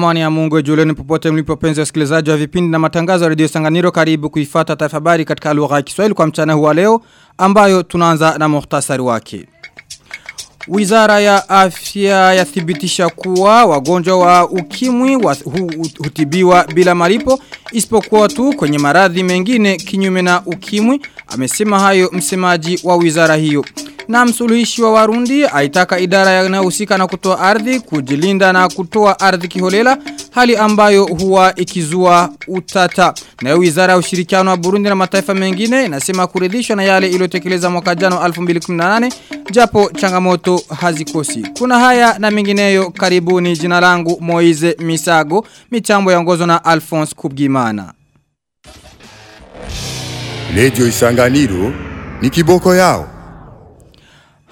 Amani ya mungu juleni popote mlipo penzi wasikilizaji wa vipindi na matangazo ya redio Sanganiro karibu kuifata taarifa habari katika lugha ya Kiswahili kwa mchana huu leo ambayo tunaanza na muhtasari wake. Wizara ya afya yathibitisha kuwa wagonjwa wa ukimwi wa, hu, hutibiwa bila malipo isipokuwa tu kwenye maradhi mengine kinyume na ukimwi amesema hayo msemaji wa wizara hiyo. Na msuluhishi wa Warundi aitaka idara inayohusika na kutoa ardhi kujilinda na kutoa ardhi kiholela hali ambayo huwa ikizua utata. Na wizara ya ushirikiano wa Burundi na mataifa mengine inasema kuridhishwa na yale iliyotekeleza mwaka jana 2018 japo changamoto hazikosi. Kuna haya na mengineyo karibuni jina langu Moize Misago michambo yaongozwa na Alphonse Kubgimana. Lejo Isanganiro ni kiboko yao.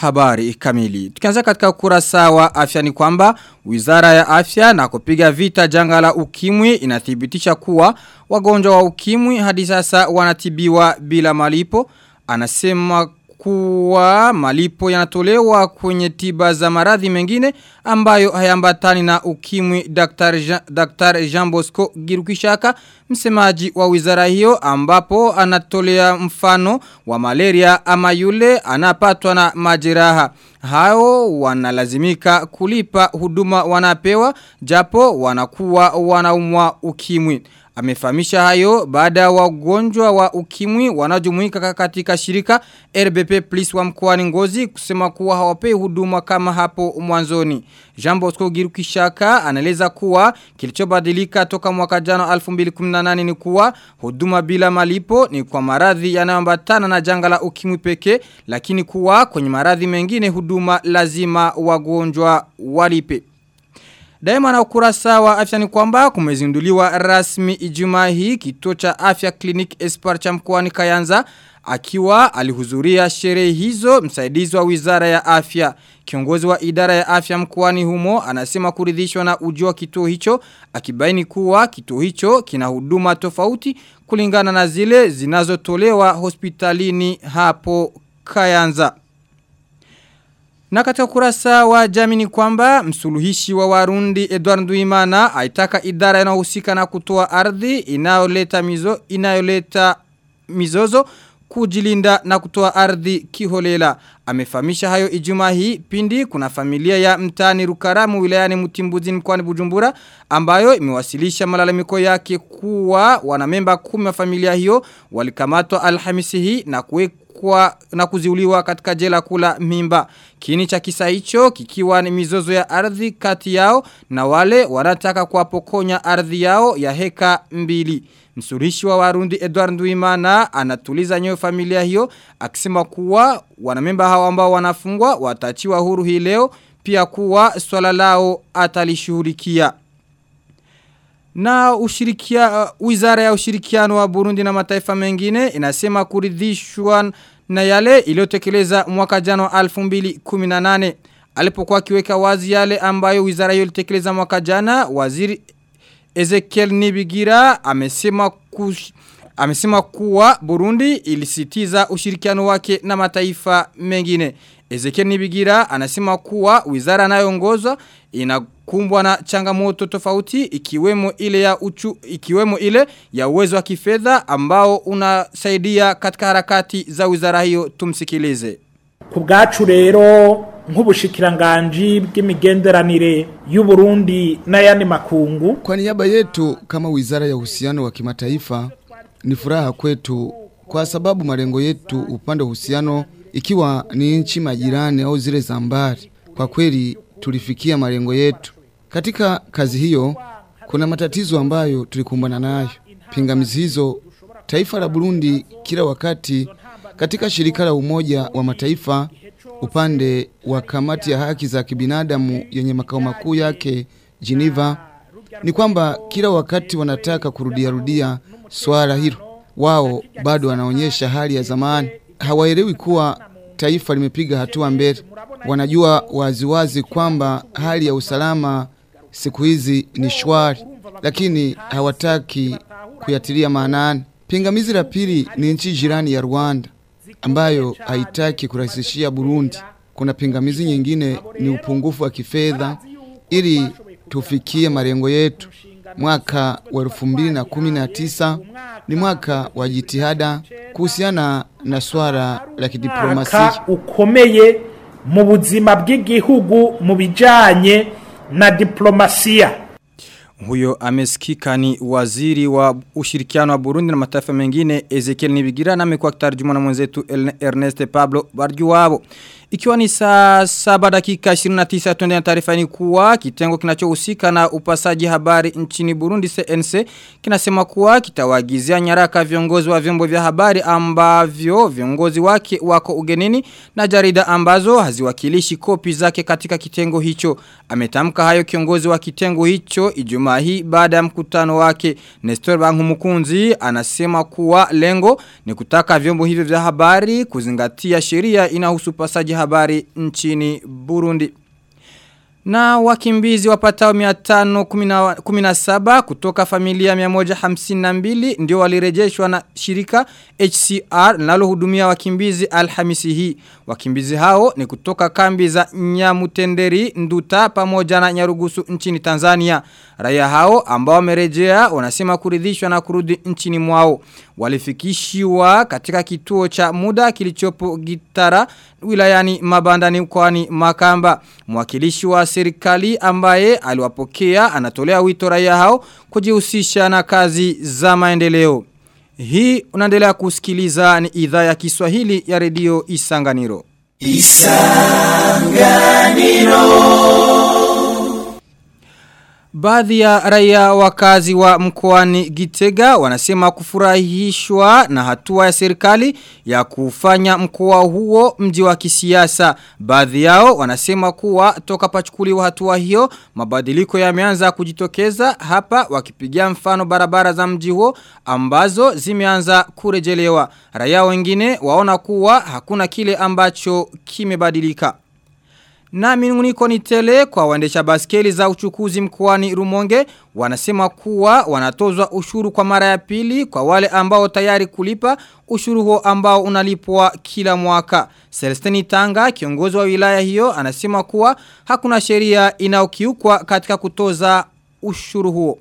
Habari kamili. Tukianza katika ukurasa wa afya ni kwamba Wizara ya Afya na kupiga vita janga la ukimwi inathibitisha kuwa wagonjwa wa ukimwi hadi sasa wanatibiwa bila malipo. Anasema kuwa malipo yanatolewa kwenye tiba za maradhi mengine ambayo hayambatani na ukimwi Dr. Jean, Dr. Jean Bosco Girukishaka msemaji wa wizara hiyo ambapo anatolea mfano wa malaria ama yule anapatwa na majeraha hao wanalazimika kulipa huduma wanapewa japo wanakuwa wanaumwa ukimwi Amefahamisha hayo baada ya wagonjwa wa ukimwi wanajumuika katika shirika RBP Plus wa mkoani Ngozi kusema kuwa hawapei huduma kama hapo mwanzoni. Jean Bosco Girukishaka anaeleza kuwa kilichobadilika toka mwaka jana 2018 ni kuwa huduma bila malipo ni kwa maradhi yanayoambatana na janga la ukimwi pekee lakini kuwa kwenye maradhi mengine huduma lazima wagonjwa walipe. Daima na ukurasa wa afya ni kwamba kumezinduliwa rasmi ijumaa hii kituo cha afya clinic Espar cha mkoani Kayanza akiwa alihudhuria sherehe hizo msaidizi wa wizara ya afya. Kiongozi wa idara ya afya mkoani humo anasema kuridhishwa na ujio wa kituo hicho akibaini kuwa kituo hicho kina huduma tofauti kulingana na zile zinazotolewa hospitalini hapo Kayanza. Na katika kurasa wa jamii ni kwamba msuluhishi wa Warundi Edward Nduimana aitaka idara inayohusika na kutoa ardhi inayoleta mizo inayoleta mizozo kujilinda na kutoa ardhi kiholela. Amefahamisha hayo Ijumaa hii pindi kuna familia ya mtani Rukaramu wilayani Mutimbuzi mkoani Bujumbura ambayo imewasilisha malalamiko yake kuwa wanamemba kumi wa familia hiyo walikamatwa Alhamisi hii na kuwekwa kwa na kuziuliwa katika jela kula mimba. Kini cha kisa hicho kikiwa ni mizozo ya ardhi kati yao na wale wanataka kuwapokonya ardhi yao ya heka mbili. Msurishi wa Warundi Edward Nduimana anatuliza nyoyo familia hiyo akisema kuwa wanamemba hao ambao wanafungwa watachiwa huru hii leo pia kuwa swala lao atalishuhulikia Na ushirikia, uh, wizara ya ushirikiano wa Burundi na mataifa mengine inasema kuridhishwa na yale iliyotekeleza mwaka jana 2018 alipokuwa akiweka wazi yale ambayo wizara hiyo ilitekeleza mwaka jana waziri Ezekiel Nibigira amesema kush, amesema kuwa Burundi ilisitiza ushirikiano wake na mataifa mengine. Ezekiel Nibigira anasema kuwa wizara anayoongozwa inakumbwa na changamoto tofauti ikiwemo ile ya uchu ikiwemo ile ya uwezo wa kifedha ambao unasaidia katika harakati za wizara hiyo tumsikilize. kubgacu rero nk'ubushikiranganji bw'imigenderanire y'u Burundi n'ayandi makungu Kwa niaba yetu kama wizara ya uhusiano wa kimataifa ni furaha kwetu kwa sababu malengo yetu upande wa uhusiano ikiwa ni nchi majirani au zile za mbali. Kwa kweli tulifikia malengo yetu. Katika kazi hiyo kuna matatizo ambayo tulikumbana nayo. Pingamizi hizo taifa la Burundi kila wakati katika shirika la umoja wa mataifa upande wa kamati ya haki za kibinadamu yenye makao makuu yake Geneva ni kwamba kila wakati wanataka kurudiarudia swala hilo. Wao bado wanaonyesha hali ya zamani. Hawaelewi kuwa taifa limepiga hatua mbele. Wanajua waziwazi kwamba hali ya usalama siku hizi ni shwari, lakini hawataki kuyatilia maanani. Pingamizi la pili ni nchi jirani ya Rwanda ambayo haitaki kurahisishia Burundi. Kuna pingamizi nyingine ni upungufu wa kifedha ili tufikie malengo yetu. Mwaka wa elfu mbili na kumi na tisa ni mwaka wa jitihada kuhusiana na swala la kidiplomasia. ukomeye mu buzima bw'igihugu mu bijanye na diplomasia. Huyo amesikika ni waziri wa ushirikiano wa Burundi na mataifa mengine Ezekiel Nibigira na amekuwa akitarjuma na mwenzetu Ernest Pablo Barjuwabo. Ikiwa ni saa saba dakika 29 tuende na taarifa ni kuwa kitengo kinachohusika na upasaji habari nchini Burundi CNC kinasema kuwa kitawagizia nyaraka viongozi wa vyombo vya habari ambavyo viongozi wake wako ugenini na jarida ambazo haziwakilishi kopi zake katika kitengo hicho. Ametamka hayo kiongozi wa kitengo hicho Ijumaa hii baada ya mkutano wake Nestor Bankumukunzi anasema kuwa lengo ni kutaka vyombo hivyo vya habari kuzingatia sheria inahusu upasaji habari nchini Burundi. Na wakimbizi wapatao 517 kutoka familia 152 ndio walirejeshwa na shirika HCR linalohudumia wakimbizi Alhamisi hii. Wakimbizi hao ni kutoka kambi za Nyamutenderi, Nduta pamoja na Nyarugusu nchini Tanzania. Raia hao ambao wamerejea wanasema kuridhishwa na kurudi nchini mwao. Walifikishiwa katika kituo cha muda kilichopo Gitara wilayani Mabandani mkoani Makamba. Mwakilishi wa serikali ambaye aliwapokea anatolea wito raia hao kujihusisha na kazi za maendeleo. Hii unaendelea kusikiliza ni idhaa ya Kiswahili ya redio Isanganiro. Baadhi ya raia wakazi wa mkoani Gitega wanasema kufurahishwa na hatua ya serikali ya kufanya mkoa huo mji wa kisiasa. Baadhi yao wanasema kuwa toka pachukuliwa hatua hiyo mabadiliko yameanza kujitokeza hapa wakipigia mfano barabara za mji huo ambazo zimeanza kurejelewa. Raia wengine waona kuwa hakuna kile ambacho kimebadilika. Na minunguniko ni tele kwa waendesha baskeli za uchukuzi mkoani Rumonge wanasema kuwa wanatozwa ushuru kwa mara ya pili kwa wale ambao tayari kulipa ushuru huo ambao unalipwa kila mwaka. Celestini Tanga kiongozi wa wilaya hiyo anasema kuwa hakuna sheria inayokiukwa katika kutoza ushuru huo.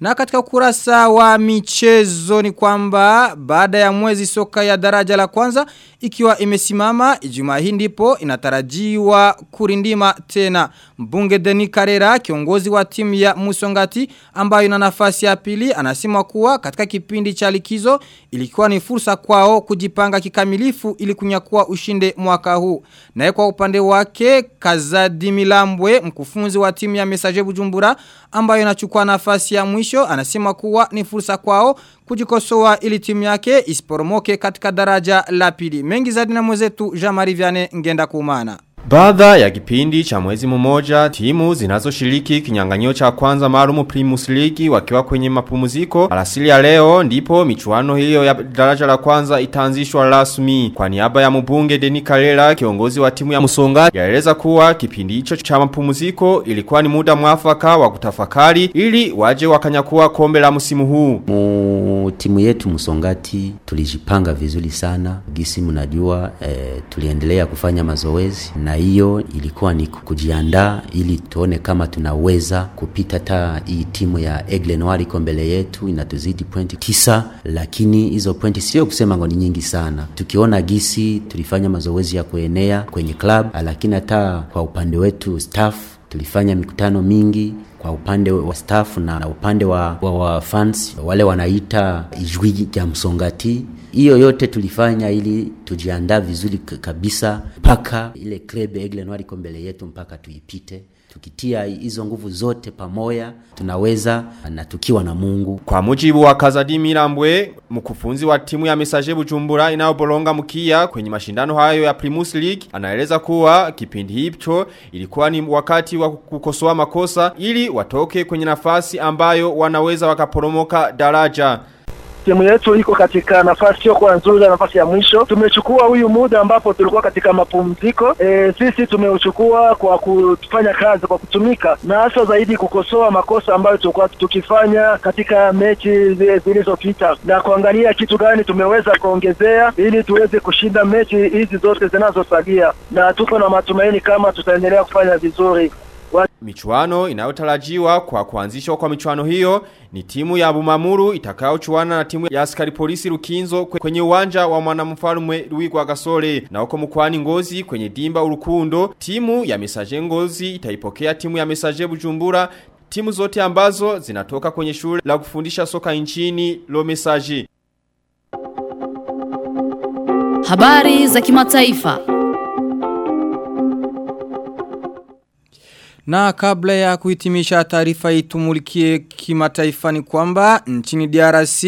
Na katika ukurasa wa michezo ni kwamba baada ya mwezi soka ya daraja la kwanza ikiwa imesimama ijumaa hii ndipo inatarajiwa kurindima tena. Mbunge Deni Karera kiongozi wa timu ya Musongati ambayo ina nafasi ya pili anasema kuwa katika kipindi cha likizo ilikuwa ni fursa kwao kujipanga kikamilifu ili kunyakua ushinde mwaka huu. Naye kwa upande wake Kazadi Milambwe mkufunzi wa timu ya Message Bujumbura ambayo inachukua nafasi ya mwisho anasema kuwa ni fursa kwao kujikosoa ili timu yake isporomoke katika daraja la pili. Mengi zaidi na mwenzetu Jean-Marie Vianney ngenda kumana. Baada ya kipindi cha mwezi mmoja, timu zinazoshiriki kinyang'anyio cha kwanza maalumu Primus League wakiwa kwenye mapumziko. Alasili ya leo ndipo michuano hiyo ya daraja la kwanza itaanzishwa rasmi. Kwa niaba ya mbunge Deni Kalela, kiongozi wa timu ya Musonga, yaeleza kuwa kipindi hicho cha mapumziko ilikuwa ni muda mwafaka wa kutafakari ili waje wakanyakuwa kombe la msimu huu. Mu timu yetu Musongati tulijipanga vizuri sana. Gisi mnajua eh, tuliendelea kufanya mazoezi na hiyo ilikuwa ni kujiandaa ili tuone kama tunaweza kupita hata hii timu ya Aigle Noir iko mbele yetu inatuzidi pointi tisa, lakini hizo pointi sio kusema ngo ni nyingi sana. Tukiona gisi tulifanya mazoezi ya kuenea kwenye club, lakini hata kwa upande wetu staff tulifanya mikutano mingi kwa upande wa staff na, upande wa, wa, wa fans. Wale wanaita ijwi ya msongati hiyo yote tulifanya ili tujiandaa vizuri kabisa mpaka ile club Aigle iko mbele yetu mpaka tuipite tukitia hizo nguvu zote pamoja tunaweza na tukiwa na Mungu. Kwa mujibu wa Kazadi Mirambwe, mkufunzi wa timu ya Mesaje Bujumbura inayobolonga mkia kwenye mashindano hayo ya Primus League, anaeleza kuwa kipindi hicho ilikuwa ni wakati wa kukosoa makosa ili watoke kwenye nafasi ambayo wanaweza wakaporomoka daraja. Timu yetu iko katika nafasi sio kwa nzuri, nafasi ya mwisho. Tumechukua huyu muda ambapo tulikuwa katika mapumziko e, sisi tumeuchukua kwa kufanya kazi, kwa kutumika na hasa zaidi kukosoa makosa ambayo tulikuwa tukifanya katika mechi zilizopita na kuangalia kitu gani tumeweza kuongezea ili tuweze kushinda mechi hizi zote zinazosalia, na tuko na matumaini kama tutaendelea kufanya vizuri. Michuano inayotarajiwa kwa kuanzishwa kwa michuano hiyo ni timu ya Bumamuru itakayochuana na timu ya askari polisi Rukinzo kwenye uwanja wa mwanamfalme Ruigwa Gasore na huko mkoani Ngozi kwenye dimba Urukundo timu ya Mesaje Ngozi itaipokea timu ya Mesaje Bujumbura timu zote ambazo zinatoka kwenye shule la kufundisha soka nchini Lo Mesaje Habari za kimataifa. Na kabla ya kuhitimisha taarifa itumulikie tumulikie kimataifa ni kwamba nchini DRC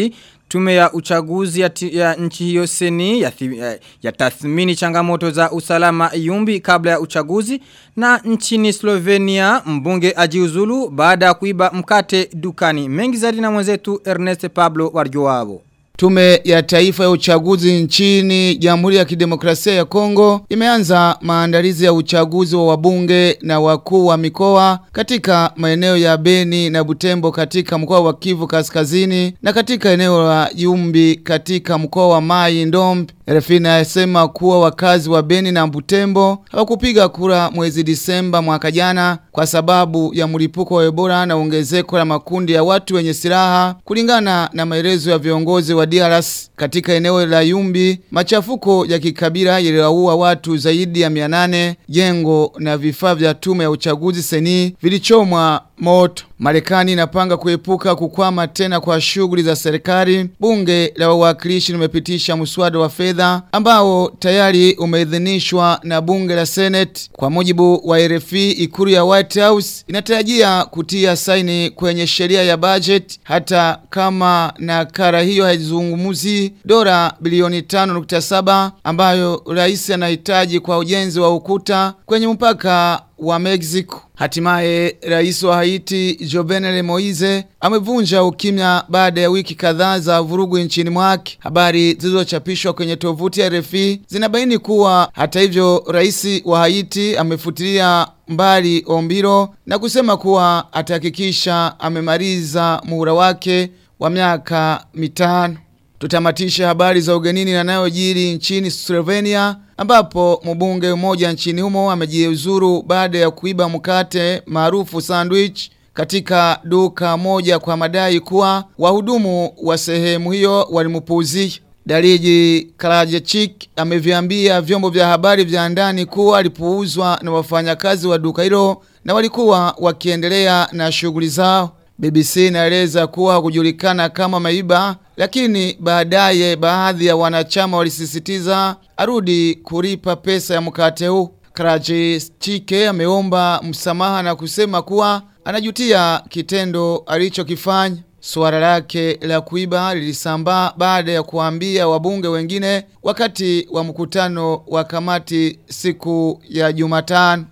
tume ya uchaguzi ya, ya nchi hiyo seni ya, ya, ya tathmini changamoto za usalama yumbi kabla ya uchaguzi na nchini Slovenia mbunge ajiuzulu baada ya kuiba mkate dukani mengi zaidi na mwenzetu Ernest Pablo Warjoabo. Tume ya taifa ya uchaguzi nchini Jamhuri ya Kidemokrasia ya Kongo imeanza maandalizi ya uchaguzi wa wabunge na wakuu wa mikoa katika maeneo ya Beni na Butembo katika mkoa wa Kivu Kaskazini na katika eneo la Yumbi katika mkoa wa Mai Ndombe. RFI inasema kuwa wakazi wa Beni na Butembo hawakupiga kura mwezi Disemba mwaka jana kwa sababu ya mlipuko wa Ebola na ongezeko la makundi ya watu wenye silaha kulingana na maelezo ya viongozi wa DRS katika eneo la Yumbi. Machafuko ya kikabila yaliwaua watu zaidi ya 800 jengo na vifaa vya tume ya uchaguzi seni vilichomwa moto Marekani inapanga kuepuka kukwama tena kwa shughuli za serikali. Bunge la wawakilishi limepitisha mswada wa fedha ambao tayari umeidhinishwa na bunge la Senate. Kwa mujibu wa RFI, ikulu ya White House inatarajia kutia saini kwenye sheria ya budget hata kama na kara hiyo haizungumzi dola bilioni 5.7 ambayo rais anahitaji kwa ujenzi wa ukuta kwenye mpaka wa Mexico. Hatimaye rais wa Haiti Jovenel Moise amevunja ukimya baada ya wiki kadhaa za vurugu nchini mwake. Habari zilizochapishwa kwenye tovuti ya RFI zinabaini kuwa hata hivyo rais wa Haiti amefutilia mbali ombiro na kusema kuwa atahakikisha amemaliza muhula wake wa miaka mitano. Tutamatisha habari za ugenini na nayojiri nchini Slovenia ambapo mbunge mmoja nchini humo amejiuzuru baada ya kuiba mkate maarufu sandwich katika duka moja kwa madai kuwa wahudumu wa sehemu hiyo walimpuuzi Daliji Karajechik ameviambia vyombo vya habari vya ndani kuwa alipuuzwa na wafanyakazi wa duka hilo na walikuwa wakiendelea na shughuli zao. BBC inaeleza kuwa hakujulikana kama ameiba, lakini baadaye baadhi ya wanachama walisisitiza arudi kulipa pesa ya mkate huu. Krajicike ameomba msamaha na kusema kuwa anajutia kitendo alichokifanya. Suala lake la kuiba lilisambaa baada ya kuambia wabunge wengine wakati wa mkutano wa kamati siku ya Jumatano.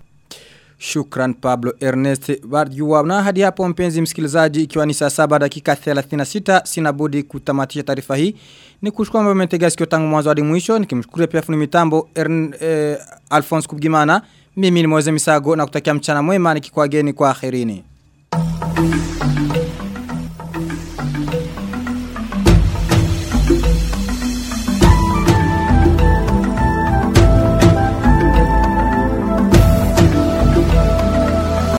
Shukran Pablo Ernest Barjua. Na hadi hapo mpenzi msikilizaji ikiwa ni saa saba dakika 36 sina budi kutamatisha taarifa hii. Ni kushukua kwamba umetega sikio tangu mwanzo hadi mwisho. Nikimshukuru pia fundi mitambo Ern, eh, Alphonse Kubgimana. Mimi ni Moze Misago na kutakia mchana mwema nikikuageni kwa akhirini.